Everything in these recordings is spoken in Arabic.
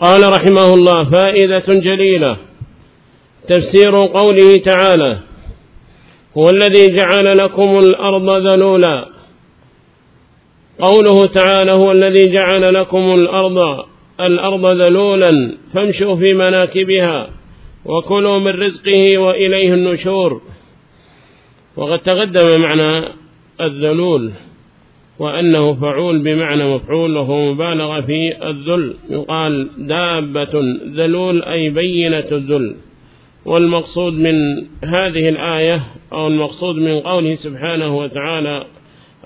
قال رحمه الله فائدة جليلة. تفسير قوله تعالى هو الذي جعل لكم الأرض ذلولا. قوله تعالى هو الذي جعل لكم الأرض الأرض ذلولا فامشوا في مناكبها وكلوا من رزقه وإليه النشور. وقد تقدم معنى الذلول. وأنه فعول بمعنى مفعول وهو مبالغة في الذل. يقال دابة ذلول أي بينة الذل. والمقصود من هذه الآية أو المقصود من قوله سبحانه وتعالى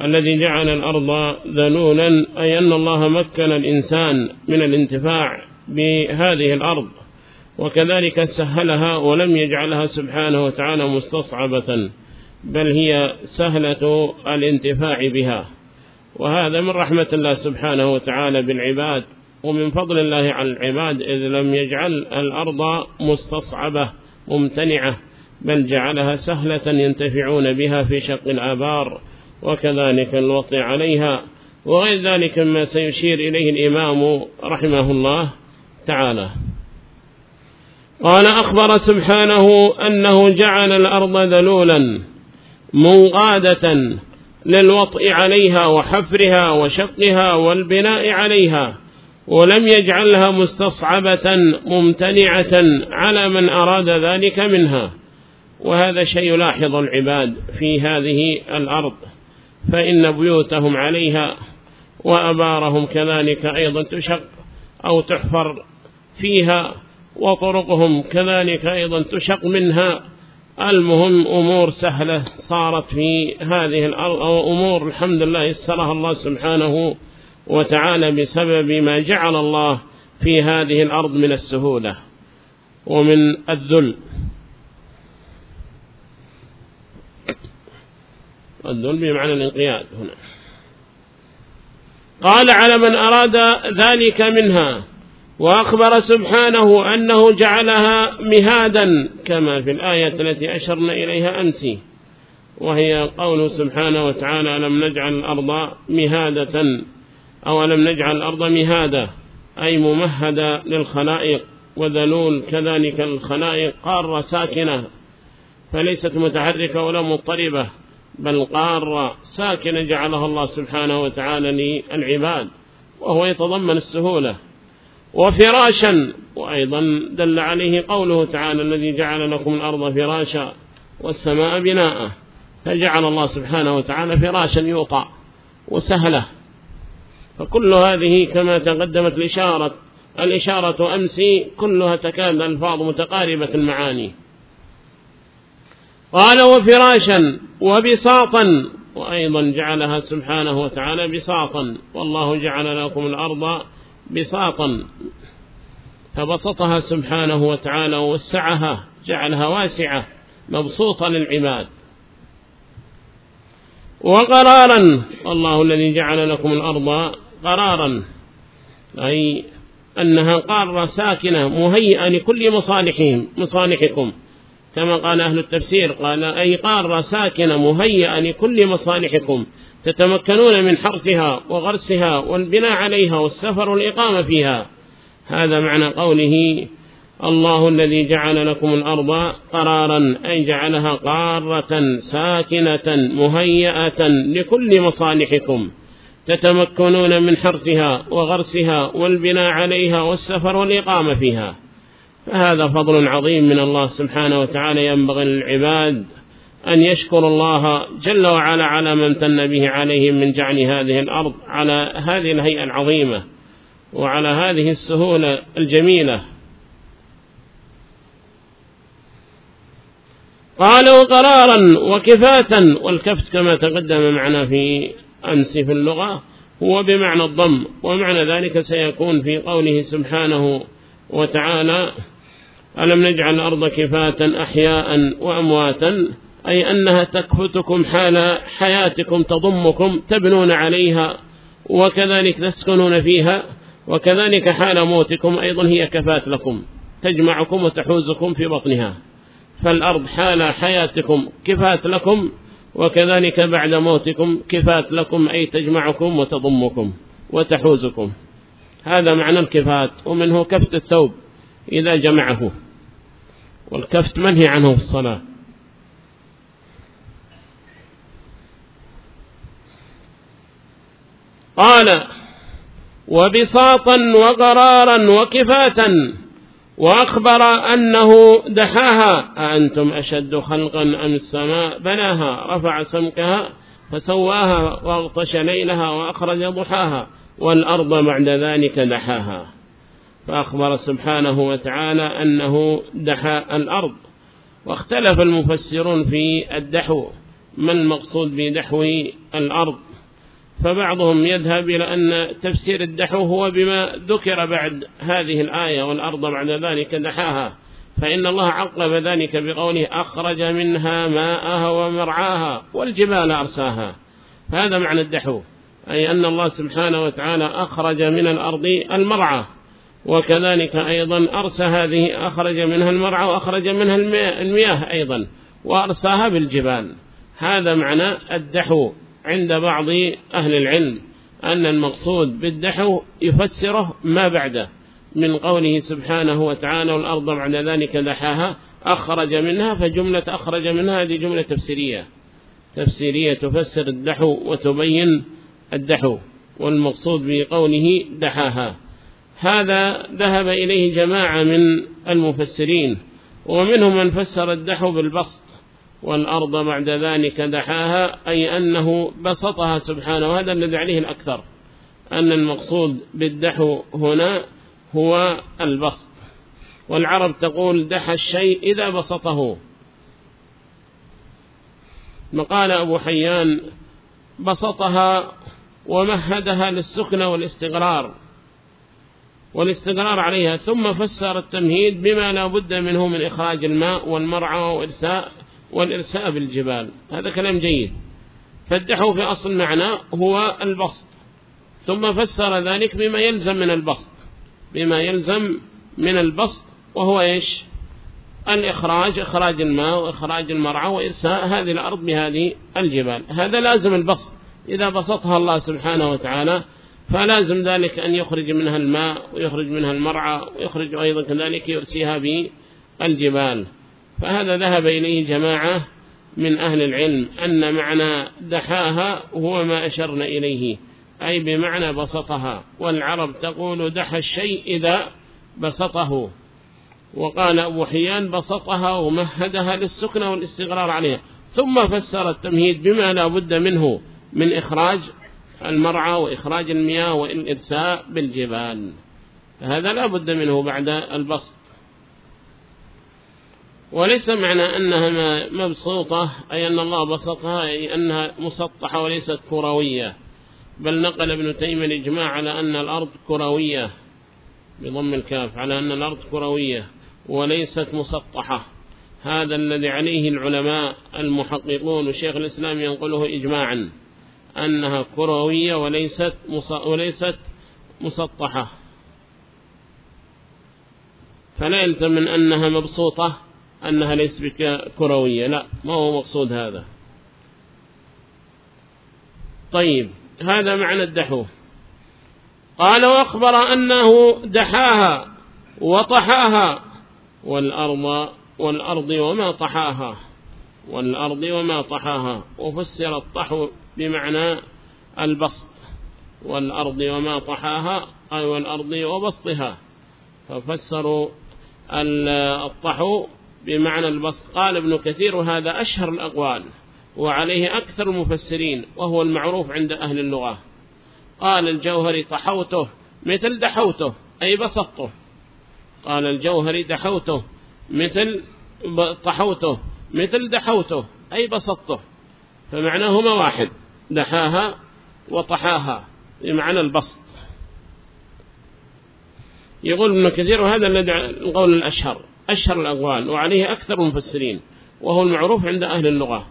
الذي جعل الأرض ذلولا أي أن الله مكن الإنسان من الانتفاع بهذه الأرض. وكذلك سهلها ولم يجعلها سبحانه وتعالى مستصعبة بل هي سهلة الانتفاع بها. وهذا من رحمة الله سبحانه وتعالى بالعباد ومن فضل الله على العباد إذ لم يجعل الأرض مستصعبة ممتنعة بل جعلها سهلة ينتفعون بها في شق الآبار وكذلك الوطي عليها وغير ذلك ما سيشير إليه الإمام رحمه الله تعالى. قال أخبر سبحانه أنه جعل الأرض ذلولا منقادة للوطء عليها وحفرها وشقها والبناء عليها ولم يجعلها مستصعبة ممتنعة على من أراد ذلك منها. وهذا شيء يلاحظ العباد في هذه الأرض فإن بيوتهم عليها وأبارهم كذلك أيضا تشق أو تحفر فيها وطرقهم كذلك أيضا تشق منها. المهم أمور سهلة صارت في هذه الأرض. أو أمور الحمد لله يسرها الله سبحانه وتعالى بسبب ما جعل الله في هذه الأرض من السهولة ومن الذل. الذل بمعنى الانقياد هنا. قال على من أراد ذلك منها وأخبر سبحانه أنه جعلها مهادا كما في الآية التي أشرنا إليها أمسي. وهي قول سبحانه وتعالى لم نجعل الأرض مهادة؟ أو لم نجعل الأرض مهادة؟ أي ممهدة للخلائق وذلول كذلك الخلائق قارة ساكنة. فليست متحركة ولا مضطربة بل قارة ساكنة جعلها الله سبحانه وتعالى للعباد وهو يتضمن السهولة. وفراشا وأيضا دل عليه قوله تعالى الذي جعل لكم الأرض فراشا والسماء بناء فجعل الله سبحانه وتعالى فراشا يوقع وسهلة. فكل هذه كما تقدمت الإشارة الإشارة أمسي كلها تكاد ألفاظ متقاربة المعاني. قال وفراشا وبساطا وأيضا جعلها سبحانه وتعالى بساطا والله جعل لكم الأرض بساطا فبسطها سبحانه وتعالى ووسعها جعلها واسعة مبسوطة للعباد. وقرارا الله الذي جعل لكم الأرض قرارا أي أنها قارة ساكنة مهيئة لكل مصالحهم مصالحكم. كما قال أهل التفسير قال أي قارة ساكنة مهيئة لكل مصالحكم تتمكنون من حرثها وغرسها والبناء عليها والسفر والإقامة فيها. هذا معنى قوله الله الذي جعل لكم الأرض قرارا أي جعلها قارة ساكنة مهيئة لكل مصالحكم تتمكنون من حرثها وغرسها والبناء عليها والسفر والإقامة فيها. فهذا فضل عظيم من الله سبحانه وتعالى ينبغي للعباد أن يشكر الله جل وعلا على ما امتن به عليهم من جعل هذه الأرض على هذه الهيئة العظيمة وعلى هذه السهولة الجميلة. قالوا قرارا وكفاتا والكفت كما تقدم معنا في أمس في اللغة هو بمعنى الضم ومعنى ذلك سيكون في قوله سبحانه وتعالى ألم نجعل الأرض كفاة أحياء وأمواتا؟ أي أنها تكفتكم حال حياتكم تضمكم تبنون عليها وكذلك تسكنون فيها وكذلك حال موتكم أيضا هي كفاة لكم تجمعكم وتحوزكم في بطنها فالأرض حال حياتكم كفاة لكم وكذلك بعد موتكم كفاة لكم أي تجمعكم وتضمكم وتحوزكم هذا معنى الكفاة ومنه كفت الثوب إذا جمعه والكفت منهي عنه في الصلاة. قال وبساطا وقرارا وكفاتا وأخبر أنه دحاها. أأنتم أشد خلقا أم السماء؟ بناها رفع سمكها فسواها وأغطش ليلها وأخرج ضحاها والأرض بعد ذلك دحاها. فأخبر سبحانه وتعالى أنه دحى الأرض واختلف المفسرون في الدحو ما المقصود بدحو الأرض؟ فبعضهم يذهب إلى أن تفسير الدحو هو بما ذكر بعد هذه الآية والأرض بعد ذلك دحاها فإن الله عقب ذلك بقوله أخرج منها ماءها ومرعاها والجبال أرساها. هذا معنى الدحو أي أن الله سبحانه وتعالى أخرج من الأرض المرعى. وكذلك أيضا أرسى هذه أخرج منها المرعى وأخرج منها المياه أيضا وأرساها بالجبال. هذا معنى الدحو عند بعض أهل العلم أن المقصود بالدحو يفسره ما بعده من قوله سبحانه وتعالى والأرض بعد ذلك دحاها أخرج منها فجملة أخرج منها هذه جملة تفسيرية. تفسيرية تفسر الدحو وتبين الدحو والمقصود بقوله دحاها. هذا ذهب إليه جماعة من المفسرين ومنهم من فسر الدحو بالبسط والأرض بعد ذلك دحاها أي أنه بسطها سبحانه وهذا الذي عليه الأكثر أن المقصود بالدحو هنا هو البسط. والعرب تقول دح الشيء إذا بسطه. مقال أبو حيان بسطها ومهدها للسكن والاستقرار. والاستقرار عليها. ثم فسر التمهيد بما لا بد منه من إخراج الماء والمرعى وإرساء, والإرساء بالجبال. هذا كلام جيد. فدحه في أصل معنى هو البسط. ثم فسر ذلك بما يلزم من البسط. بما يلزم من البسط وهو إيش؟ الإخراج إخراج الماء وإخراج المرعى وإرساء هذه الأرض بهذه الجبال. هذا لازم البسط. إذا بسطها الله سبحانه وتعالى فلازم ذلك أن يخرج منها الماء ويخرج منها المرعى ويخرج أيضا كذلك يرسيها بالجبال. فهذا ذهب إليه جماعة من أهل العلم أن معنى دحاها هو ما أشرنا إليه أي بمعنى بسطها. والعرب تقول دح الشيء إذا بسطه. وقال أبو حيان بسطها ومهدها للسكن والاستقرار عليها. ثم فسر التمهيد بما لا بد منه من إخراج المرعى وإخراج المياه والإرساء بالجبال. هذا لا بد منه بعد البسط. وليس معنى أنها مبسوطة أي أن الله بسطها أي أنها مسطحة وليست كروية. بل نقل ابن تيمية الإجماع على أن الأرض كروية بضم الكاف على أن الأرض كروية وليست مسطحة. هذا الذي عليه العلماء المحققون وشيخ الإسلام ينقله إجماعا. أنها كروية وليست, وليست مسطحة. فلا يلزم من أنها مبسوطة أنها ليس كروية. لا ما هو مقصود هذا. طيب هذا معنى الدحو. قال وأخبر أنه دحاها وطحاها والأرض والأرض وما طحاها والأرض وما طحاها. وفسر الطحو بمعنى البسط والأرض وما طحاها أي والأرض وبسطها. ففسروا الطحو بمعنى البسط. قال ابن كثير هذا أشهر الأقوال وعليه أكثر المفسرين وهو المعروف عند أهل اللغة. قال الجوهري طحوته مثل دحوته أي بسطته. قال الجوهري دحوته مثل طحوته مثل دحوته أي بسطته. فمعناهما واحد. دحاها وطحاها بمعنى البسط. يقول ابن كثير وهذا القول الأشهر أشهر الأقوال وعليه أكثر المفسرين وهو المعروف عند أهل اللغة.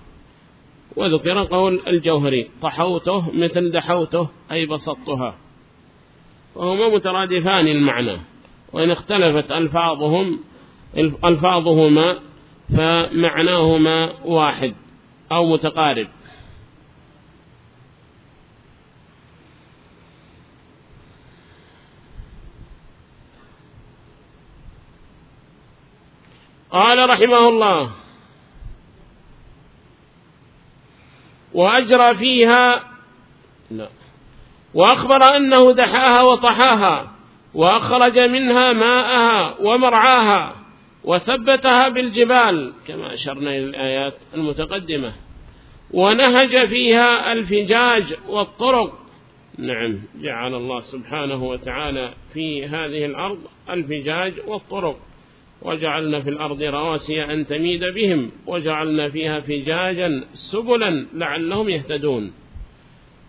وذكر قول الجوهري طحوته مثل دحوته أي بسطتها. وهما مترادفان المعنى وإن اختلفت ألفاظهم ألفاظهما فمعناهما واحد أو متقارب. قال رحمه الله. وأجرى فيها لا. وأخبر أنه دحاها وطحاها وأخرج منها ماءها ومرعاها وثبتها بالجبال كما أشرنا إلى الآيات المتقدمة. ونهج فيها الفجاج والطرق. نعم جعل الله سبحانه وتعالى في هذه الأرض الفجاج والطرق. وجعلنا في الأرض رواسي أن تميد بهم وجعلنا فيها فجاجا سبلا لعلهم يهتدون.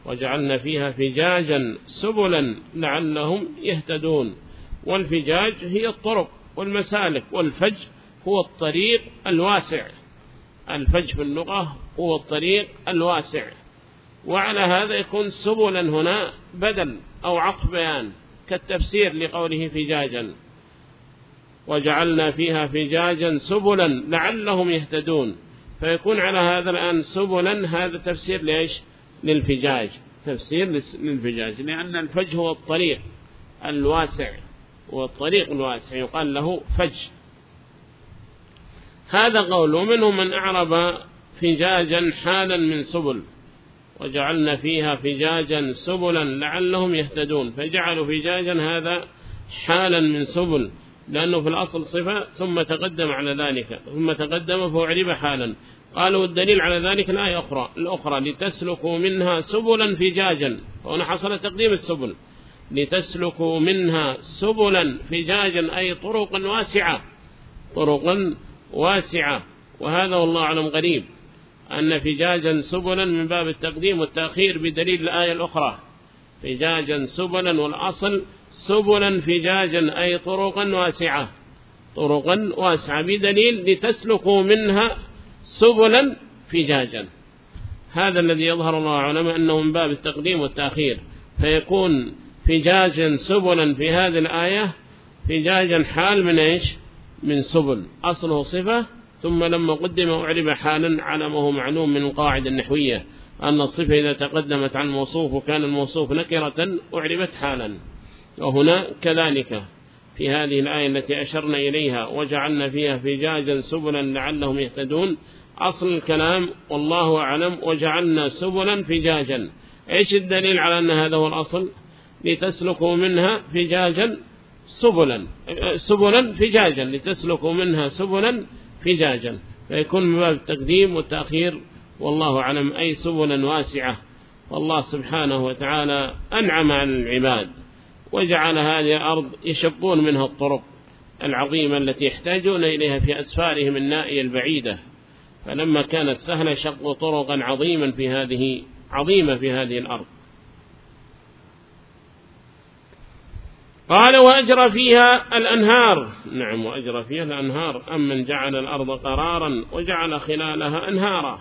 وجعلنا فيها فجاجا سبلا لعلهم يهتدون. والفجاج هي الطرق والمسالك والفج هو الطريق الواسع. الفج في اللغة هو الطريق الواسع. وعلى هذا يكون سبلا هنا بدل أو عقبيان كالتفسير لقوله فجاجا. وجعلنا فيها فجاجا سبلا لعلهم يهتدون. فيكون على هذا الآن سبلا هذا تفسير ليش للفجاج. تفسير للفجاج لأن الفج هو الطريق الواسع والطريق الواسع يقال له فج هذا قول ومنهم من أعرب فجاجا حالا من سبل. وجعلنا فيها فجاجا سبلا لعلهم يهتدون. فجعلوا فجاجا هذا حالا من سبل. لأنه في الأصل صفة ثم تقدم على ذلك ثم تقدم فأعرب حالا. قالوا الدليل على ذلك الآية أخرى الأخرى لتسلكوا منها سبلا فجاجا. وهنا حصل تقديم السبل. لتسلكوا منها سبلا فجاجا أي طرقا واسعة. طرقا واسعة. وهذا والله أعلم غريب. أن فجاجا سبلا من باب التقديم والتأخير بدليل الآية الأخرى. فجاجا سبلا والأصل سبلا فجاجا أي طرقا واسعة. طرقا واسعة بدليل لتسلكوا منها سبلا فجاجا. هذا الذي يظهر الله علماء أنه من باب التقديم والتأخير. فيكون فجاجا سبلا في هذه الآية فجاجا حال من إيش؟ من سبل. أصله صفة ثم لما قدم أعرب حالا على ما هو معلوم من القاعدة النحوية أن الصفة إذا تقدمت عن الموصوف وكان الموصوف نكرة أعربت حالا. وهنا كذلك في هذه الآية التي أشرنا إليها وجعلنا فيها فجاجا سبلا لعلهم يهتدون. أصل الكلام والله أعلم وجعلنا سبلا فجاجا. إيش الدليل على أن هذا هو الأصل؟ لتسلكوا منها فجاجا سبلا. سبلا فجاجا. لتسلكوا منها سبلا فجاجا. فيكون من باب التقديم والتأخير. والله أعلم. أي سبلا واسعة. والله سبحانه وتعالى أنعم عن العباد. وجعل هذه الأرض يشقون منها الطرق العظيمة التي يحتاجون إليها في أسفارهم النائية البعيدة. فلما كانت سهلة شق طرقا عظيما في هذه عظيمة في هذه الأرض. قال وأجرى فيها الأنهار. نعم وأجرى فيها الأنهار. أمن جعل الأرض قرارا وجعل خلالها أنهارا.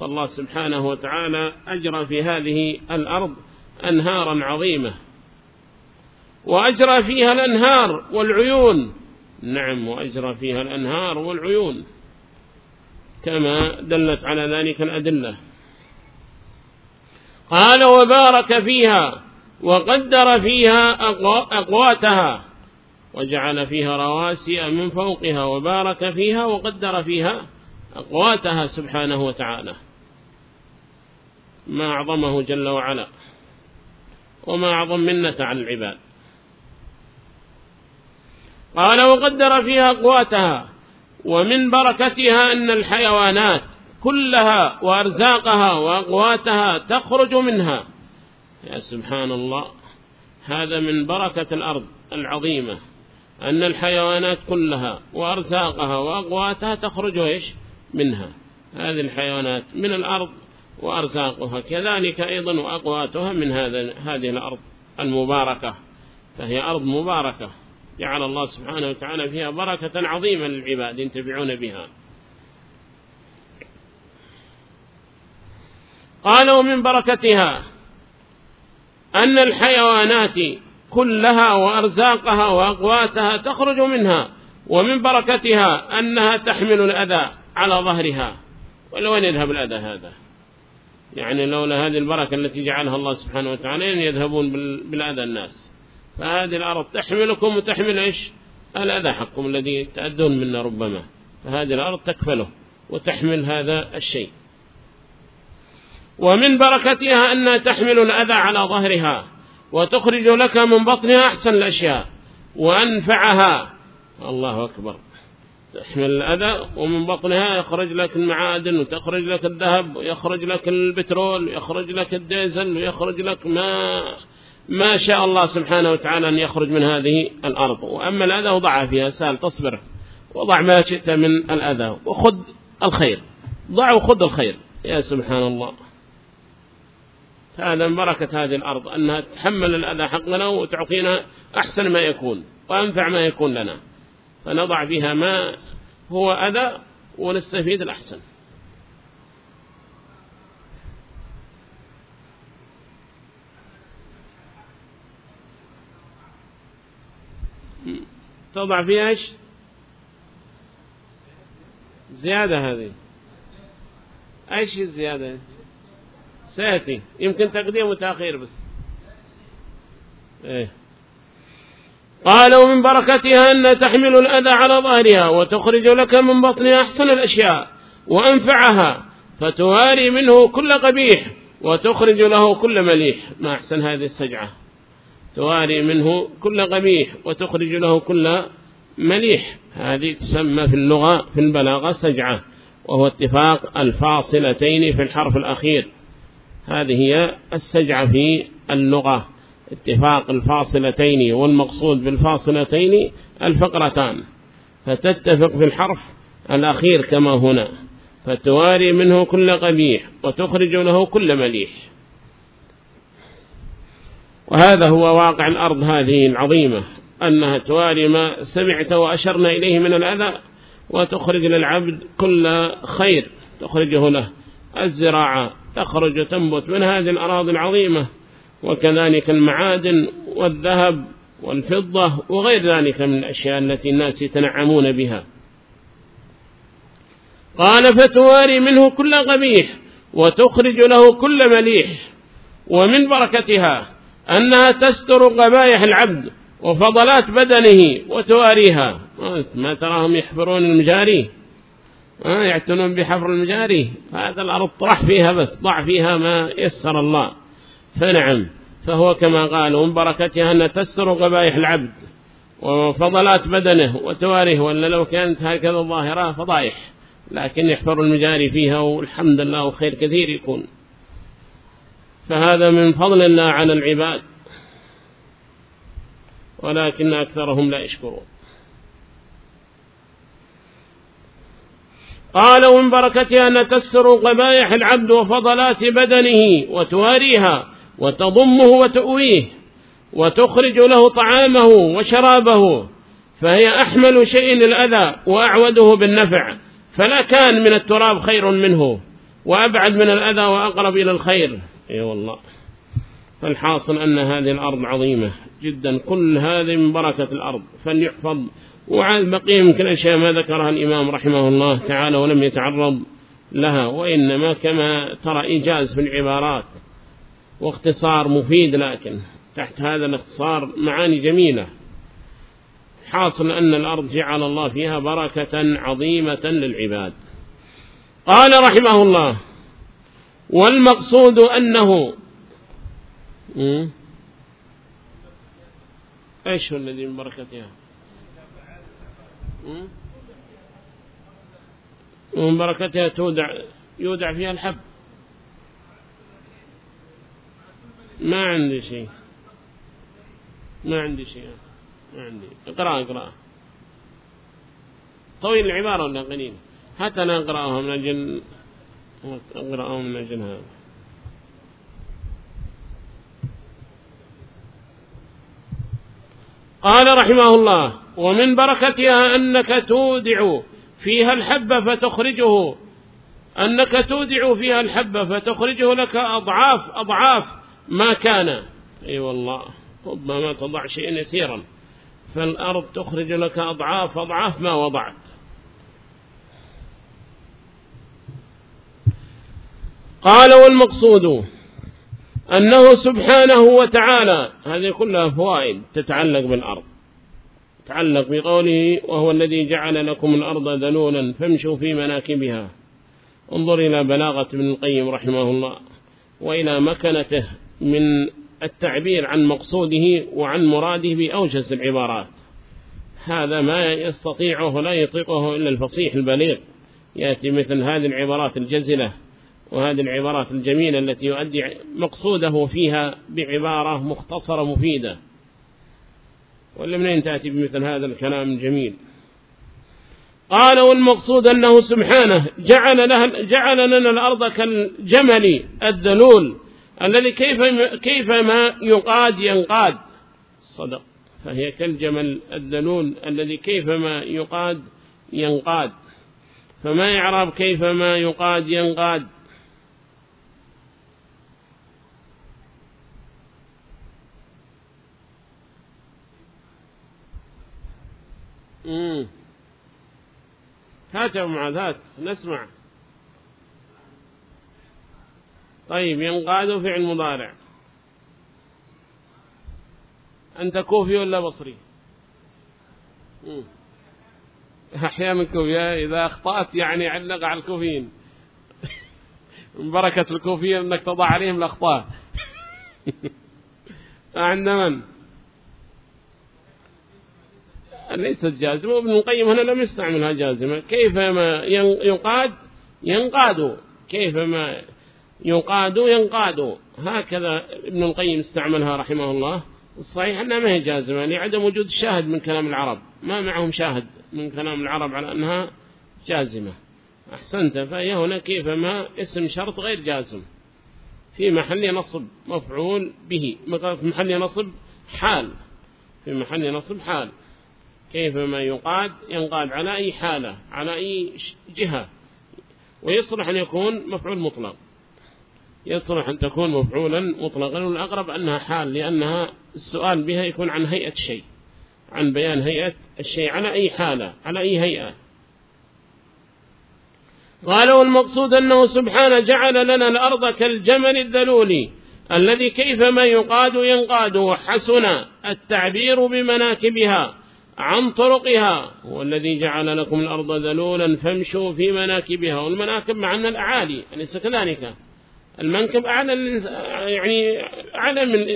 فالله سبحانه وتعالى أجرى في هذه الأرض أنهارا عظيمة. وأجرى فيها الأنهار والعيون. نعم وأجرى فيها الأنهار والعيون. كما دلت على ذلك الأدلة. قال وبارك فيها وقدر فيها أقواتها. وجعل فيها رواسي من فوقها وبارك فيها وقدر فيها أقواتها سبحانه وتعالى. ما أعظمه جل وعلا. وما أعظم منة على العباد. قال وقدر فيها قواتها ومن بركتها أن الحيوانات كلها وأرزاقها وأقواتها تخرج منها. يا سبحان الله هذا من بركة الأرض العظيمة. أن الحيوانات كلها وأرزاقها وأقواتها تخرج إيش؟ منها. هذه الحيوانات من الأرض وأرزاقها كذلك أيضا وأقواتها من هذا هذه الأرض المباركة. فهي أرض مباركة. جعل الله سبحانه وتعالى فيها بركة عظيمة للعباد ينتفعون بها. قالوا من بركتها أن الحيوانات كلها وأرزاقها وأقواتها تخرج منها ومن بركتها أنها تحمل الأذى على ظهرها. ولوين يذهب الأذى هذا. يعني لولا هذه البركة التي جعلها الله سبحانه وتعالى يذهبون بالأذى الناس. فهذه الأرض تحملكم وتحمل إيش؟ الأذى حقكم الذي تأذون منه ربما. فهذه الأرض تكفله وتحمل هذا الشيء. ومن بركتها أنها تحمل الأذى على ظهرها وتخرج لك من بطنها أحسن الأشياء وأنفعها. الله أكبر. تحمل الأذى ومن بطنها يخرج لك المعادن وتخرج لك الذهب ويخرج لك البترول ويخرج لك الديزل ويخرج لك ما ما شاء الله سبحانه وتعالى أن يخرج من هذه الأرض. وأما الأذى وضعها فيها سال تصبر. وضع ما شئت من الأذى. وخذ الخير. ضع وخذ الخير. يا سبحان الله. هذا من بركة هذه الأرض أنها تحمل الأذى حقنا وتعطينا أحسن ما يكون وأنفع ما يكون لنا. فنضع فيها ما هو أذى ونستفيد الأحسن. تضع فيها إيش زيادة هذه إيش الزيادة سيأتي يمكن تقديم وتأخير بس. إيه قالوا من بركتها أن تحمل الأذى على ظهرها وتخرج لك من بطنها أحسن الأشياء وأنفعها فتهاري منه كل قبيح وتخرج له كل مليح. ما أحسن هذه السجعة؟ تواري منه كل قبيح وتخرج له كل مليح. هذه تسمى في اللغة في البلاغة سجعة وهو اتفاق الفاصلتين في الحرف الأخير. هذه هي السجعة في اللغة. اتفاق الفاصلتين والمقصود بالفاصلتين الفقرتان. فتتفق في الحرف الأخير كما هنا. فتواري منه كل قبيح وتخرج له كل مليح. وهذا هو واقع الأرض هذه العظيمة أنها تواري ما سمعت وأشرنا إليه من الأذى وتخرج للعبد كل خير تخرجه له الزراعة تخرج وتنبت من هذه الأراضي العظيمة وكذلك المعادن والذهب والفضة وغير ذلك من الأشياء التي الناس يتنعمون بها. قال فتواري منه كل قبيح وتخرج له كل مليح ومن بركتها أنها تستر قبائح العبد وفضلات بدنه وتواريها. ما تراهم يحفرون المجاري؟ يعتنون بحفر المجاري. هذا الأرض طرح فيها بس ضع فيها ما يسر الله. فنعم فهو كما قال من بركتها أن تستر قبائح العبد وفضلات بدنه وتواريه وأن لو كانت هكذا ظاهرة فضائح لكن يحفر المجاري فيها والحمد لله وخير كثير يكون. فهذا من فضل الله على العباد. ولكن أكثرهم لا يشكرون. قال من بركتها أن تسر قبائح العبد وفضلات بدنه وتواريها وتضمه وتؤويه وتخرج له طعامه وشرابه فهي أحمل شيء للأذى وأعوده بالنفع فلا كان من التراب خير منه وأبعد من الأذى وأقرب إلى الخير. اي والله فالحاصل أن هذه الأرض عظيمة جدا. كل هذه من بركة الأرض. فليحفظ. وعاد بقية من كل أشياء ما ذكرها الإمام رحمه الله تعالى ولم يتعرض لها. وإنما كما ترى إيجاز في العبارات. واختصار مفيد لكن تحت هذا الاختصار معاني جميلة. حاصل أن الأرض جعل الله فيها بركة عظيمة للعباد. قال رحمه الله والمقصود أنه إيش هو الذي من بركتها ومن بركتها تودع يودع فيها الحب. ما عندي شيء. ما عندي شيء. ما عندي. اقرأ اقرأ. طويل العبارة ولا قليل؟ حتى أقرأها من أجل what our own قال رحمه الله ومن بركتها أنك تودع فيها الحب فتخرجه أنك تودع فيها الحب فتخرجه لك أضعاف أضعاف ما كان أي والله ربما تضع شيئا يسيرا فالأرض تخرج لك أضعاف أضعاف ما وضعت قال والمقصود أنه سبحانه وتعالى هذه كلها فوائد تتعلق بالأرض. تعلق بقوله وهو الذي جعل لكم الأرض ذلولا فامشوا في مناكبها. انظر إلى بلاغة ابن القيم رحمه الله وإلى مكنته من التعبير عن مقصوده وعن مراده بأوجز العبارات. هذا ما يستطيعه لا يطيقه إلا الفصيح البليغ. يأتي مثل هذه العبارات الجزلة. وهذه العبارات الجميلة التي يؤدي مقصوده فيها بعبارة مختصرة مفيدة. ولا منين تأتي بمثل هذا الكلام الجميل؟ قال والمقصود أنه سبحانه جعل, له جعل لنا الأرض كالجمل الدلول الذي كيف كيفما يقاد ينقاد. صدق. فهي كالجمل الدلول الذي كيفما يقاد ينقاد. فما يعرف كيفما يقاد ينقاد. هات يا معاذ هات نسمع. طيب ينقاد فعل مضارع. أنت كوفي ولا بصري؟ أحيانا كوفي إذا أخطأت يعني علق على الكوفيين. من بركة الكوفيين أنك تضع عليهم الأخطاء. عند من؟ ليست جازمة وابن القيم هنا لم يستعملها جازمة. كيفما ينقاد؟ ينقاد. كيفما ينقاد؟ ينقاد. هكذا ابن القيم استعملها رحمه الله. الصحيح أنها ما هي جازمة لعدم وجود شاهد من كلام العرب. ما معهم شاهد من كلام العرب على أنها جازمة. أحسنت. فهي هنا كيفما اسم شرط غير جازم. في محل نصب مفعول به. في محل نصب حال. في محل نصب حال. كيفما يقاد ينقاد على أي حالة على أي جهة. ويصلح أن يكون مفعول مطلق. يصلح أن تكون مفعولا مطلقا والأقرب أنها حال لأنها السؤال بها يكون عن هيئة شيء عن بيان هيئة الشيء على أي حالة على أي هيئة. قال والمقصود أنه سبحانه جعل لنا الأرض كالجمل الدلولي الذي كيفما يقاد ينقاد وحسن التعبير بمناكبها. عن طرقها هو الذي جعل لكم الأرض ذلولا فامشوا في مناكبها والمناكب معنا الأعالي أليس كذلك؟ المنكب أعلى يعني أعلى من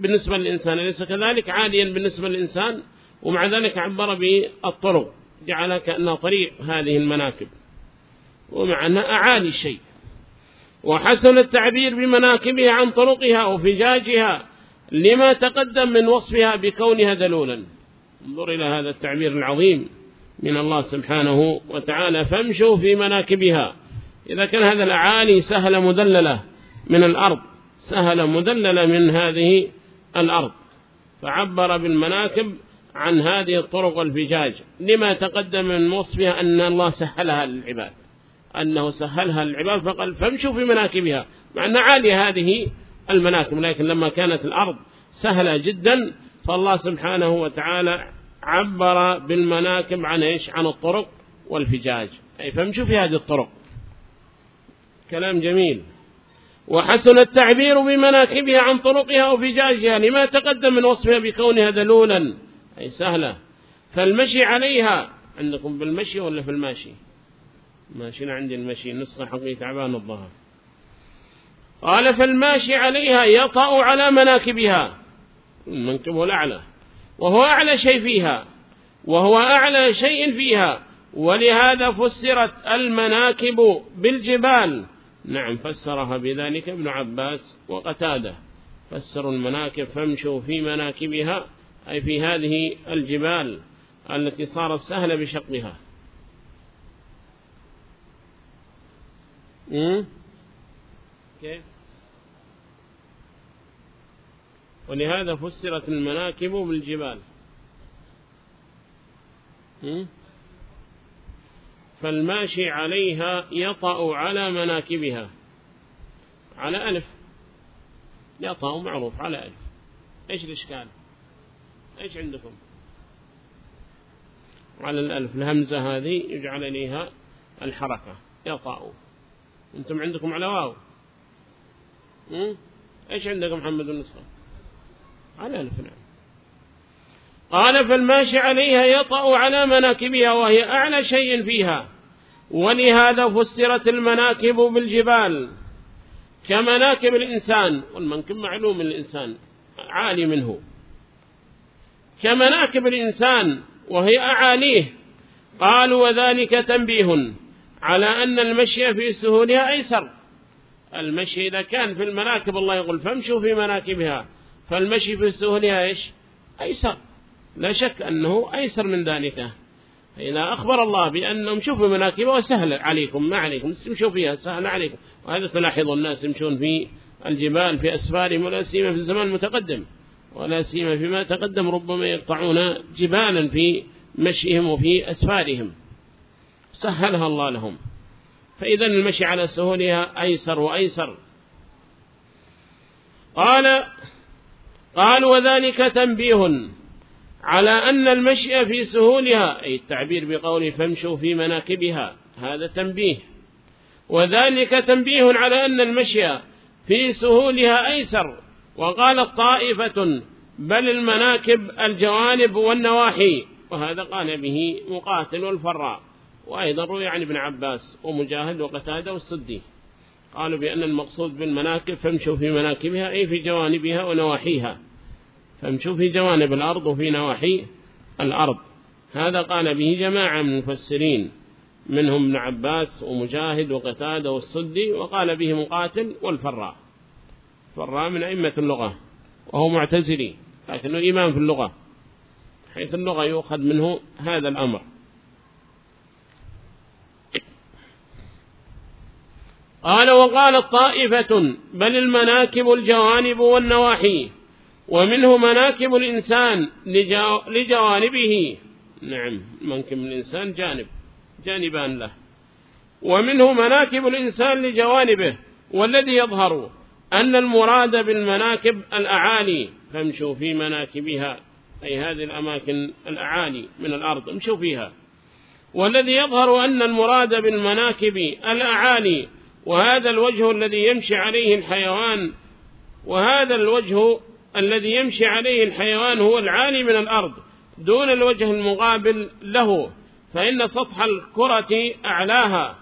بالنسبة للإنسان أليس كذلك؟ عاليا بالنسبة للإنسان ومع ذلك عبر بالطرق جعل كأنها طريق هذه المناكب ومع أنها أعالي الشيء وحسن التعبير بمناكبها عن طرقها وفجاجها لما تقدم من وصفها بكونها ذلولا. انظر إلى هذا التعبير العظيم من الله سبحانه وتعالى فامشوا في مناكبها. إذا كان هذا الأعالي سهل مدللة من الأرض سهل مدللة من هذه الأرض. فعبر بالمناكب عن هذه الطرق والفجاج. لما تقدم من وصفها أن الله سهلها للعباد. أنه سهلها للعباد فقال فامشوا في مناكبها. مع أن عالية هذه المناكب لكن لما كانت الأرض سهلة جدا فالله سبحانه وتعالى عبر بالمناكب عن إيش؟ عن الطرق والفجاج. أي فامشوا في هذه الطرق. كلام جميل. وحسن التعبير بمناكبها عن طرقها وفجاجها يعني لما تقدم من وصفها بكونها دلولا. أي سهلة. فالمشي عليها عندكم بالمشي ولا في الماشي؟ ماشينا عندي المشي نسخة حقي تعبان الظهر قال فالماشي عليها يطأ على مناكبها. المنقب الأعلى وهو أعلى شيء فيها. وهو أعلى شيء فيها. ولهذا فسرت المناكب بالجبال. نعم فسرها بذلك ابن عباس وقتاده. فسروا المناكب فامشوا في مناكبها أي في هذه الجبال التي صارت سهلة بشقها. كيف؟ ولهذا فسرت المناكب بالجبال. فالماشي عليها يطأ على مناكبها. على ألف. يطأ معروف على ألف. إيش الإشكال؟ إيش عندكم؟ على الألف. الهمزة هذه يجعل إليها الحركة. يطأ. أنتم عندكم على واو. إيش عندكم محمد النصر؟ على ألف نعم قال فالماشي عليها يطأ على مناكبها وهي أعلى شيء فيها. ولهذا فسرت المناكب بالجبال كمناكب الإنسان. والمنكب معلوم الإنسان عالي منه. كمناكب الإنسان وهي أعاليه قالوا وذلك تنبيه على أن المشي في سهولها أيسر. المشي إذا كان في المناكب الله يقول فامشوا في مناكبها. فالمشي في السهل إيش؟ أيسر. لا شك أنه أيسر من ذلك. فإذا أخبر الله بأنهم شوفوا مناكبة وسهل عليكم ما عليكم استمشوا فيها سهل عليكم. وهذا تلاحظ الناس يمشون في الجبال في أسفارهم ولا سيما في الزمان المتقدم. ولا سيما فيما تقدم ربما يقطعون جبالا في مشيهم وفي أسفارهم. سهلها الله لهم. فإذا المشي على سهولها أيسر وأيسر. قال قال وذلك تنبيه على أن المشي في سهولها أي التعبير بقول فامشوا في مناكبها هذا تنبيه. وذلك تنبيه على أن المشي في سهولها أيسر وقال طائفة بل المناكب الجوانب والنواحي وهذا قال به مقاتل والفراء وأيضا روي عن ابن عباس ومجاهد وقتادة والصدي قالوا بأن المقصود بالمناكب فامشوا في مناكبها أي في جوانبها ونواحيها. فامشوا في جوانب الأرض وفي نواحي الأرض. هذا قال به جماعة من المفسرين منهم ابن عباس ومجاهد وقتادة والصدي وقال به مقاتل والفراء. فراء من أئمة اللغة وهو معتزلي لكنه إمام في اللغة حيث اللغة يؤخذ منه هذا الأمر. قال وقال طائفة بل المناكب الجوانب والنواحي ومنه مناكب الإنسان لجوانبه. نعم منكب الإنسان جانب جانبان له. ومنه مناكب الإنسان لجوانبه والذي يظهر أن المراد بالمناكب الأعالي. فامشوا في مناكبها أي هذه الأماكن الأعالي من الأرض امشوا فيها. والذي يظهر أن المراد بالمناكب الأعالي وهذا الوجه الذي يمشي عليه الحيوان وهذا الوجه الذي يمشي عليه الحيوان هو العالي من الأرض دون الوجه المقابل له فإن سطح الكرة أعلاها.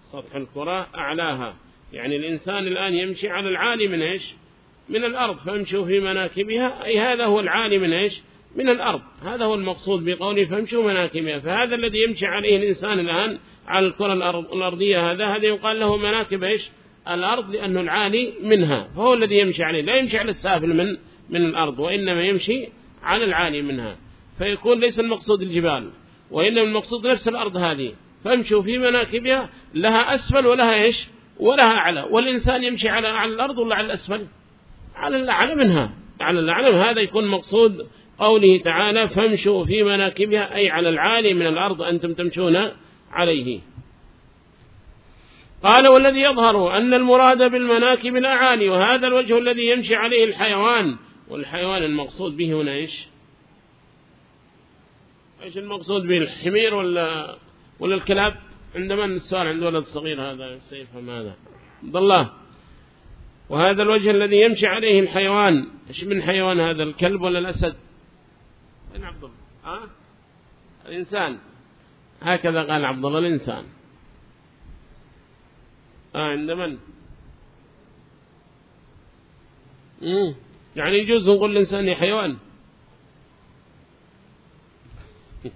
سطح الكرة أعلاها. يعني الإنسان الآن يمشي على العالي من إيش؟ من الأرض فامشوا في مناكبها أي هذا هو العالي من إيش؟ من الأرض. هذا هو المقصود بقوله فامشوا مناكبها. فهذا الذي يمشي عليه الإنسان الآن على الكرة الأرض الأرضية هذا هذا يقال له مناكب إيش؟ الأرض لأنه العالي منها. فهو الذي يمشي عليه. لا يمشي على السافل من من الأرض وإنما يمشي على العالي منها. فيكون ليس المقصود الجبال وإنما المقصود نفس الأرض هذه. فامشوا في مناكبها. لها أسفل ولها إيش؟ ولها أعلى. والإنسان يمشي على على الأرض ولا على الأسفل؟ على الأعلى منها. على الأعلى. هذا يكون مقصود قوله تعالى فامشوا في مناكبها أي على العالي من الأرض أنتم تمشون عليه. قال والذي يظهر أن المراد بالمناكب الأعالي وهذا الوجه الذي يمشي عليه الحيوان والحيوان المقصود به هنا إيش؟ إيش المقصود به الحمير ولا, ولا الكلاب؟ عندما نسأل السؤال؟ عند ولد صغير هذا سيفهم هذا. عبد الله. وهذا الوجه الذي يمشي عليه الحيوان إيش من حيوان هذا؟ الكلب ولا الأسد؟ إن عبد الله. ها؟ الإنسان. هكذا قال عبد الله الإنسان. آه عند من؟ مم. يعني يجوز نقول الإنسان يا حيوان.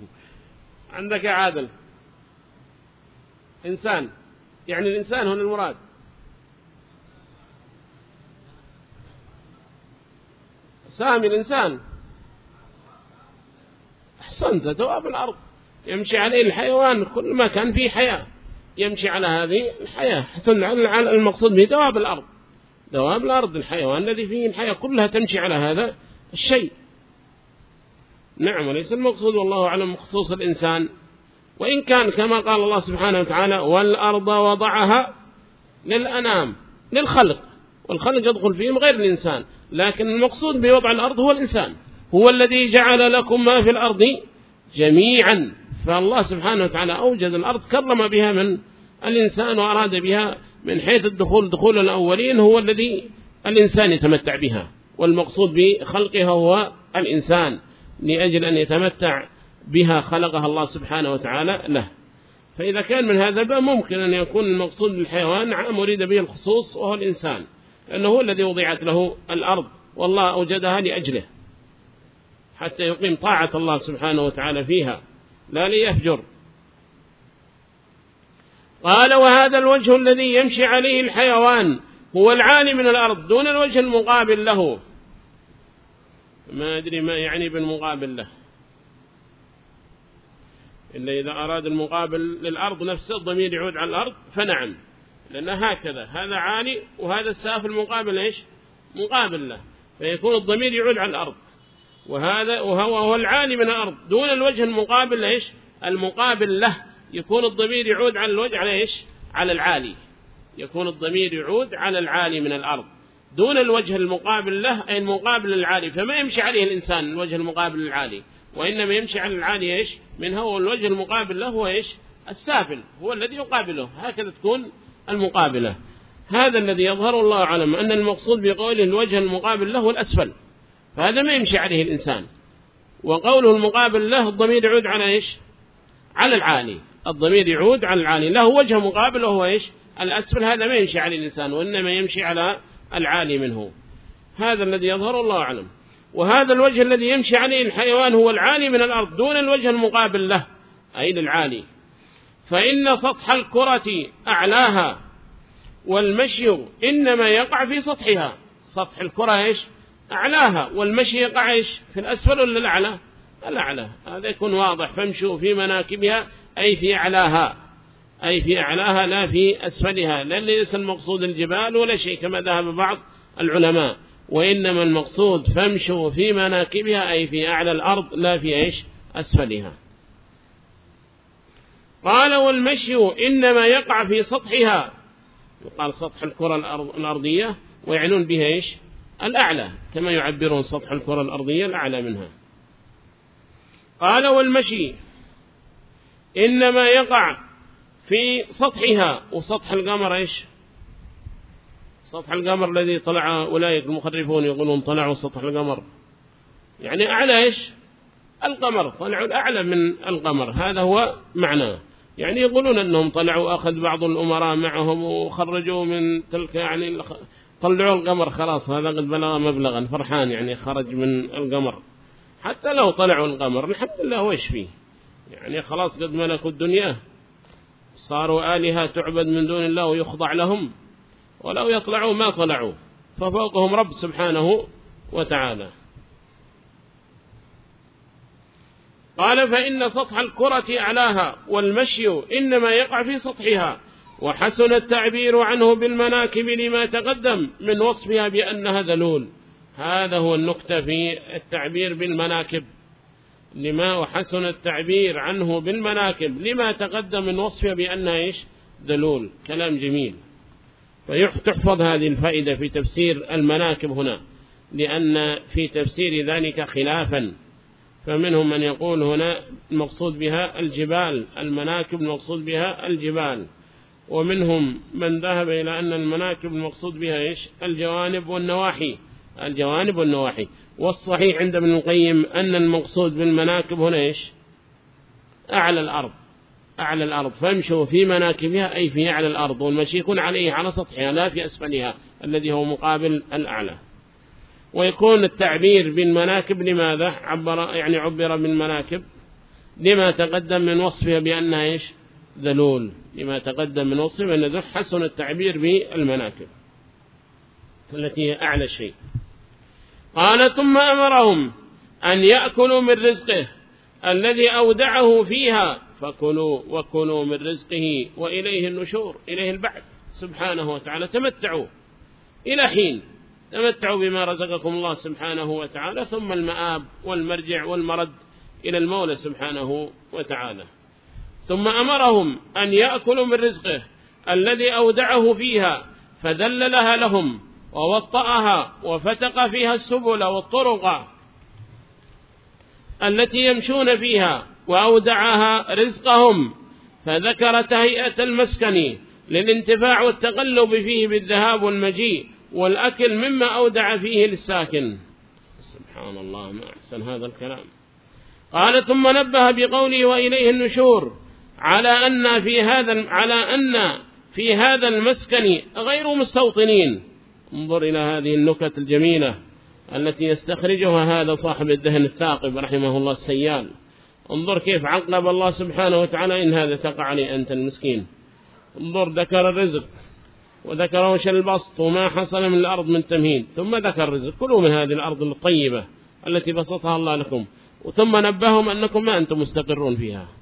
عندك يا عادل. إنسان. يعني الإنسان هنا المراد. سامي الإنسان. أحسنت دواب الأرض. يمشي عليه الحيوان كل ما كان فيه حياة. يمشي على هذه الحياة. حسن على المقصود به دواب الأرض. دواب الأرض الحيوان الذي فيه الحياة كلها تمشي على هذا الشيء. نعم وليس المقصود والله أعلم مخصوص الإنسان. وإن كان كما قال الله سبحانه وتعالى والأرض وضعها للأنام للخلق. والخلق يدخل فيهم غير الإنسان. لكن المقصود بوضع الأرض هو الإنسان. هو الذي جعل لكم ما في الأرض جميعا. فالله سبحانه وتعالى أوجد الأرض كرم بها من الإنسان وأراد بها من حيث الدخول دخول الأولين هو الذي الإنسان يتمتع بها. والمقصود بخلقها هو الإنسان لأجل أن يتمتع بها خلقها الله سبحانه وتعالى له. فإذا كان من هذا الباب ممكن أن يكون المقصود بالحيوان عام أريد به الخصوص وهو الإنسان لأنه هو الذي وضعت له الأرض والله أوجدها لأجله. حتى يقيم طاعة الله سبحانه وتعالى فيها. لا ليفجر. قال وهذا الوجه الذي يمشي عليه الحيوان هو العالي من الأرض دون الوجه المقابل له. ما أدري ما يعني بالمقابل له. إلا إذا أراد المقابل للأرض نفسه الضمير يعود على الأرض فنعم. لأن هكذا هذا عالي وهذا السافل المقابل إيش؟ مقابل له. فيكون الضمير يعود على الأرض. وهذا وهو هو العالي من الأرض. دون الوجه المقابل إيش المقابل له. يكون الضمير يعود على الوجه على إيش؟ على العالي. يكون الضمير يعود على العالي من الأرض. دون الوجه المقابل له أي المقابل للعالي فما يمشي عليه الإنسان الوجه المقابل للعالي. وإنما يمشي على العالي إيش؟ من هو الوجه المقابل له هو إيش؟ السافل. هو الذي يقابله. هكذا تكون المقابلة. هذا الذي يظهر الله أعلم أن المقصود بقوله الوجه المقابل له الأسفل. فهذا ما يمشي عليه الإنسان. وقوله المقابل له الضمير يعود على إيش؟ على العالي. الضمير يعود على العالي. له وجه مقابل وهو إيش؟ الأسفل. هذا ما يمشي على الإنسان وإنما يمشي على العالي منه. هذا الذي يظهر الله أعلم. وهذا الوجه الذي يمشي عليه الحيوان هو العالي من الأرض دون الوجه المقابل له أي للعالي. فإن سطح الكرة أعلاها والمشي إنما يقع في سطحها. سطح الكرة إيش؟ أعلاها والمشي يقعش في الأسفل ولا الأعلى؟ الأعلى. هذا يكون واضح. فامشوا في مناكبها أي في أعلاها. أي في أعلاها لا في أسفلها. لأن ليس المقصود الجبال ولا شيء كما ذهب بعض العلماء. وإنما المقصود فامشوا في مناكبها أي في أعلى الأرض لا في إيش؟ أسفلها. قال والمشي إنما يقع في سطحها. يقال سطح الكرة الأرضية ويعنون بها إيش؟ الأعلى كما يعبرون سطح الكرة الأرضية الأعلى منها. قال والمشي إنما يقع في سطحها وسطح القمر إيش؟ سطح القمر الذي طلع أولئك المخرفون يقولون طلعوا سطح القمر. يعني أعلى إيش؟ القمر طلعوا الأعلى من القمر هذا هو معناه. يعني يقولون أنهم طلعوا أخذ بعض الأمراء معهم وخرجوا من تلك يعني طلعوا القمر خلاص هذا قد بلغ مبلغا فرحان يعني خرج من القمر. حتى لو طلعوا القمر الحمد لله ويش فيه؟ يعني خلاص قد ملكوا الدنيا. صاروا آلهة تعبد من دون الله ويخضع لهم. ولو يطلعوا ما طلعوا. ففوقهم رب سبحانه وتعالى. قال فإن سطح الكرة أعلاها والمشي إنما يقع في سطحها. وحسن التعبير عنه بالمناكب لما تقدم من وصفها بأنها ذلول. هذا هو النقطة في التعبير بالمناكب. لما وحسن التعبير عنه بالمناكب. لما تقدم من وصفها بأنها إيش؟ ذلول. كلام جميل. فيحفظ هذه الفائدة في تفسير المناكب هنا. لأن في تفسير ذلك خلافا. فمنهم من يقول هنا المقصود بها الجبال. المناكب المقصود بها الجبال. ومنهم من ذهب إلى أن المناكب المقصود بها إيش؟ الجوانب والنواحي. الجوانب والنواحي. والصحيح عند ابن القيم أن المقصود بالمناكب هنا إيش؟ أعلى الأرض. أعلى الأرض. فامشوا في مناكبها أي في أعلى الأرض. والمشي يكون عليه على سطحها لا في أسفلها الذي هو مقابل الأعلى. ويكون التعبير بالمناكب لماذا؟ عبر يعني عبر بالمناكب. لما تقدم من وصفها بأنها إيش؟ ذلول لما تقدم من وصف أن ذل حسن التعبير بالمناكب التي هي أعلى شيء. قال ثم أمرهم أن يأكلوا من رزقه الذي أودعه فيها فكلوا وكلوا من رزقه وإليه النشور إليه البعث. سبحانه وتعالى تمتعوا إلى حين. تمتعوا بما رزقكم الله سبحانه وتعالى ثم المآب والمرجع والمرد إلى المولى سبحانه وتعالى. ثم أمرهم أن يأكلوا من رزقه الذي أودعه فيها فذللها لهم ووطأها وفتق فيها السبل والطرق التي يمشون فيها وأودعها رزقهم فذكر تهيئة المسكن للانتفاع والتقلب فيه بالذهاب والمجيء والأكل مما أودع فيه للساكن. سبحان الله ما أحسن هذا الكلام. قال ثم نبه بقوله وإليه النشور على أن في هذا على أن في هذا المسكن غير مستوطنين. انظر إلى هذه النكت الجميلة التي يستخرجها هذا صاحب الذهن الثاقب رحمه الله السيال. انظر كيف عقلب الله سبحانه وتعالى إن هذا تقع لي أنت المسكين. انظر ذكر الرزق وذكر وش البسط وما حصل من الأرض من تمهيد. ثم ذكر الرزق كلوا من هذه الأرض الطيبة التي بسطها الله لكم. وثم نبههم أنكم ما أنتم مستقرون فيها.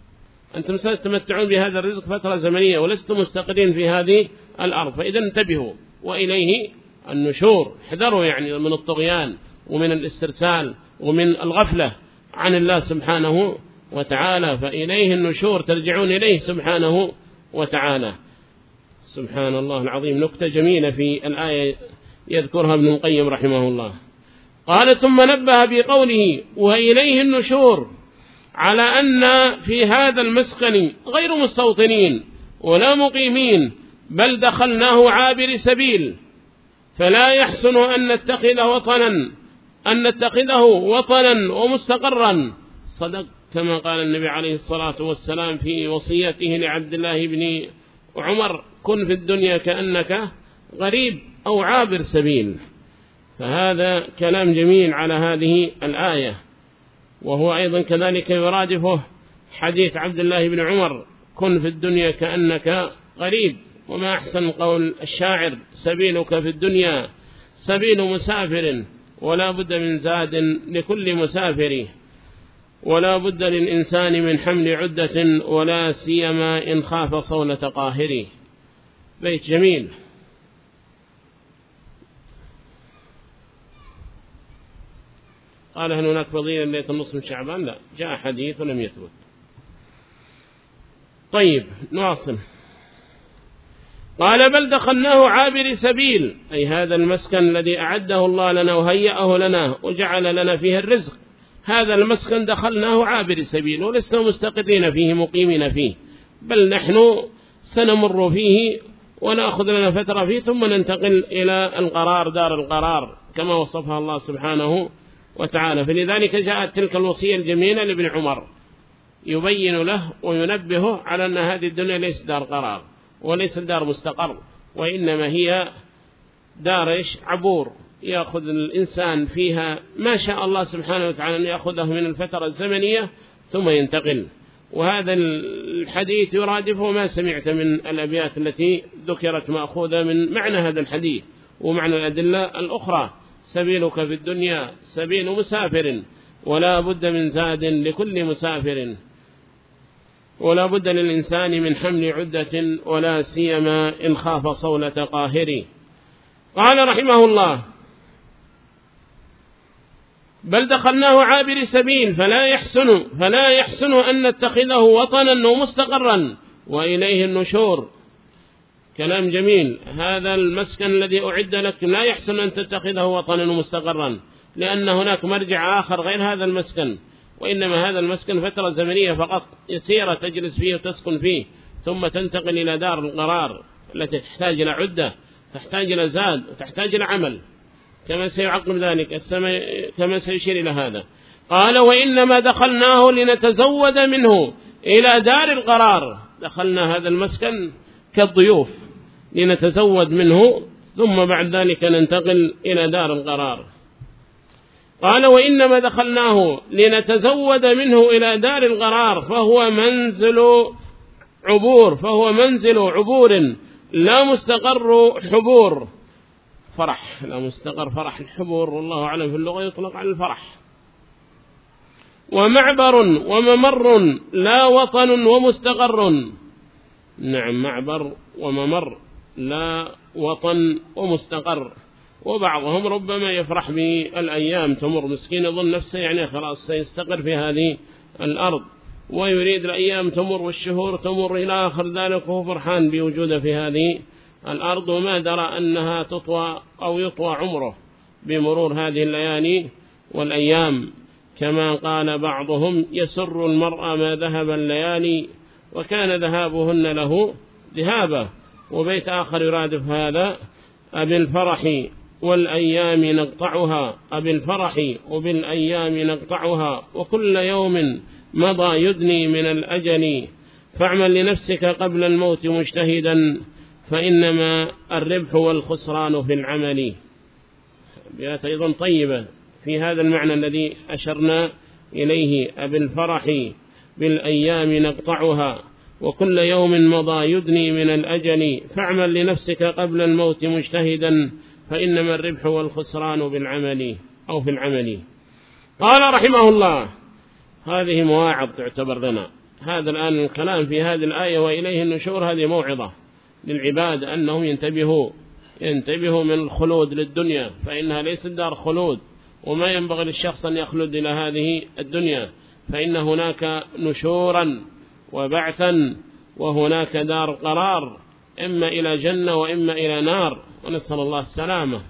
أنتم ستمتعون بهذا الرزق فترة زمنية ولستم مستقرين في هذه الأرض. فإذا انتبهوا وإليه النشور. احذروا يعني من الطغيان ومن الاسترسال ومن الغفلة عن الله سبحانه وتعالى. فإليه النشور. ترجعون إليه سبحانه وتعالى. سبحان الله العظيم. نقطة جميلة في الآية يذكرها ابن القيم رحمه الله. قال ثم نبه بقوله وإليه النشور. على أن في هذا المسكن غير مستوطنين ولا مقيمين بل دخلناه عابر سبيل. فلا يحسن أن نتخذ وطنا أن نتخذه وطنا ومستقرا. صدق كما قال النبي عليه الصلاة والسلام في وصيته لعبد الله بن عمر كن في الدنيا كأنك غريب أو عابر سبيل. فهذا كلام جميل على هذه الآية. وهو أيضا كذلك يرادفه حديث عبد الله بن عمر كن في الدنيا كأنك غريب وما أحسن قول الشاعر سبيلك في الدنيا سبيل مسافر ولا بد من زاد لكل مسافر ولا بد للإنسان من حمل عدة ولا سيما إن خاف صولة قاهري بيت جميل. قال هل هناك فضيلة ليلة النصف من شعبان؟ لا. جاء حديث ولم يثبت. طيب نواصل. قال بل دخلناه عابر سبيل أي هذا المسكن الذي أعده الله لنا وهيأه لنا وجعل لنا فيه الرزق. هذا المسكن دخلناه عابر سبيل ولسنا مستقرين فيه مقيمين فيه. بل نحن سنمر فيه ونأخذ لنا فترة فيه ثم ننتقل إلى القرار دار القرار كما وصفها الله سبحانه وتعالى. فلذلك جاءت تلك الوصية الجميلة لابن عمر. يبين له وينبهه على أن هذه الدنيا ليس دار قرار وليس دار مستقر وإنما هي دار عبور. يأخذ الإنسان فيها ما شاء الله سبحانه وتعالى أن يأخذه من الفترة الزمنية ثم ينتقل. وهذا الحديث يرادفه ما سمعت من الأبيات التي ذكرت مأخوذة من معنى هذا الحديث ومعنى الأدلة الأخرى. سبيلك في الدنيا سبيل مسافر ولا بد من زاد لكل مسافر ولا بد للإنسان من حمل عدة ولا سيما إن خاف صولة قاهري قال رحمه الله بل دخلناه عابر سبيل فلا يحسن فلا يحسن أن نتخذه وطنا ومستقرا وإليه النشور. كلام جميل. هذا المسكن الذي أعد لك لا يحسن أن تتخذه وطنا مستقرا لأن هناك مرجع آخر غير هذا المسكن وإنما هذا المسكن فترة زمنية فقط يسيرة تجلس فيه وتسكن فيه ثم تنتقل إلى دار القرار التي تحتاج إلى عدة تحتاج إلى زاد وتحتاج إلى عمل. كما سيعقب ذلك كما سيشير إلى هذا. قال وإنما دخلناه لنتزود منه إلى دار القرار. دخلنا هذا المسكن كالضيوف. لنتسود منه ثم بعد ذلك ننتقل إلى دار القرار. قال وإنما دخلناه لنتزود منه إلى دار القرار فهو منزل عبور فهو منزل عبور لا مستقر حبور. فرح لا مستقر فرح الحبور والله أعلم في اللغة يطلق على الفرح. ومعبر وممر لا وطن ومستقر. نعم معبر وممر. لا وطن ومستقر. وبعضهم ربما يفرح بالأيام. تمر مسكين يظن نفسه يعني خلاص سيستقر في هذه الأرض. ويريد الأيام تمر والشهور تمر إلى آخر ذلك وهو فرحان بوجوده في هذه الأرض. وما درى أنها تطوى أو يطوى عمره بمرور هذه الليالي والأيام. كما قال بعضهم يسر المرأة ما ذهب الليالي وكان ذهابهن له ذهابه وبيت آخر يرادف هذا أبي الفرح والأيام نقطعها أبي الفرح وبالأيام نقطعها وكل يوم مضى يدني من الأجل. فاعمل لنفسك قبل الموت مجتهدا فإنما الربح والخسران في العمل. بيات أيضا طيبة في هذا المعنى الذي أشرنا إليه أبي الفرح بالأيام نقطعها. وكل يوم مضى يدني من الأجل فاعمل لنفسك قبل الموت مجتهدا فإنما الربح والخسران بالعمل أو في العمل. قال رحمه الله هذه مواعظ تعتبر لنا. هذا الآن الكلام في هذه الآية وإليه النشور هذه موعظة للعباد أنهم ينتبهوا ينتبهوا من الخلود للدنيا فإنها ليست دار خلود وما ينبغي للشخص أن يخلد إلى هذه الدنيا فإن هناك نشورا وبعثا وهناك دار قرار إما إلى جنة وإما إلى نار ونسأل الله السلامة.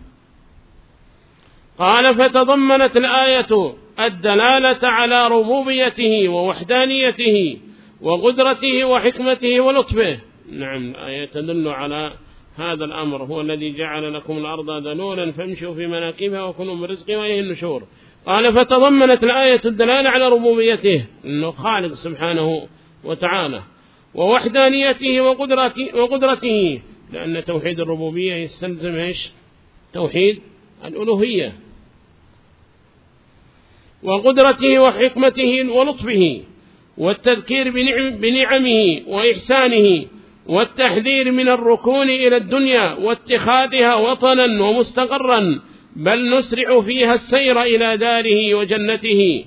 قال فتضمنت الآية الدلالة على ربوبيته ووحدانيته وقدرته وحكمته ولطفه. نعم الآية تدل على هذا الأمر هو الذي جعل لكم الأرض دلولا فامشوا في مناكبها وكنوا من رزقه وإليه النشور. قال فتضمنت الآية الدلالة على ربوبيته. أنه خالق سبحانه وتعالى ووحدانيته وقدرته, وقدرته لأن توحيد الربوبية يستلزم إيش توحيد الألوهية. وقدرته وحكمته ولطفه والتذكير بنعمه وإحسانه والتحذير من الركون إلى الدنيا واتخاذها وطنا ومستقرا بل نسرع فيها السير إلى داره وجنته.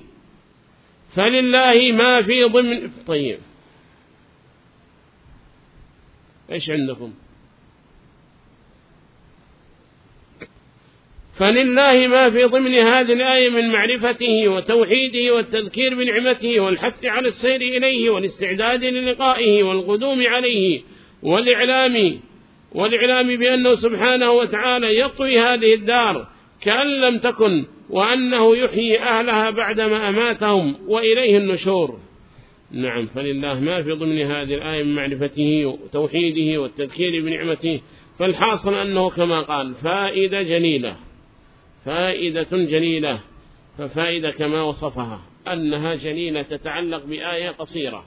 فلله ما في ضمن طيب. إيش عندكم؟ فلله ما في ضمن هذه الآية من معرفته وتوحيده والتذكير بنعمته والحث على السير إليه والاستعداد للقائه والقدوم عليه والإعلام والإعلام بأنه سبحانه وتعالى يطوي هذه الدار كأن لم تكن وأنه يحيي أهلها بعدما أماتهم وإليه النشور. نعم فلله ما في ضمن هذه الآية من معرفته وتوحيده والتذكير بنعمته فالحاصل أنه كما قال فائدة جليلة فائدة جليلة ففائدة كما وصفها أنها جليلة تتعلق بآية قصيرة.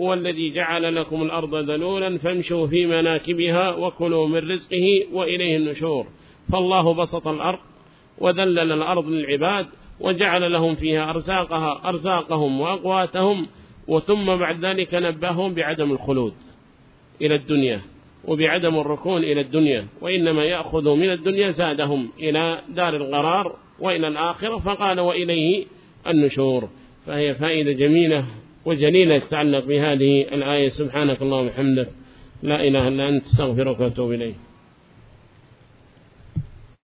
هو الذي جعل لكم الأرض ذلولا فامشوا في مناكبها وكلوا من رزقه وإليه النشور. فالله بسط الأرض وذلل الأرض للعباد وجعل لهم فيها أرزاقها أرزاقهم وأقواتهم وثم بعد ذلك نبههم بعدم الخلود إلى الدنيا وبعدم الركون إلى الدنيا وإنما يأخذوا من الدنيا زادهم إلى دار القرار وإلى الآخرة فقال وإليه النشور. فهي فائدة جميلة وجليلة تتعلق بهذه الآية. سبحانك اللهم وبحمدك. لا إله إلا أنت استغفرك وأتوب إليه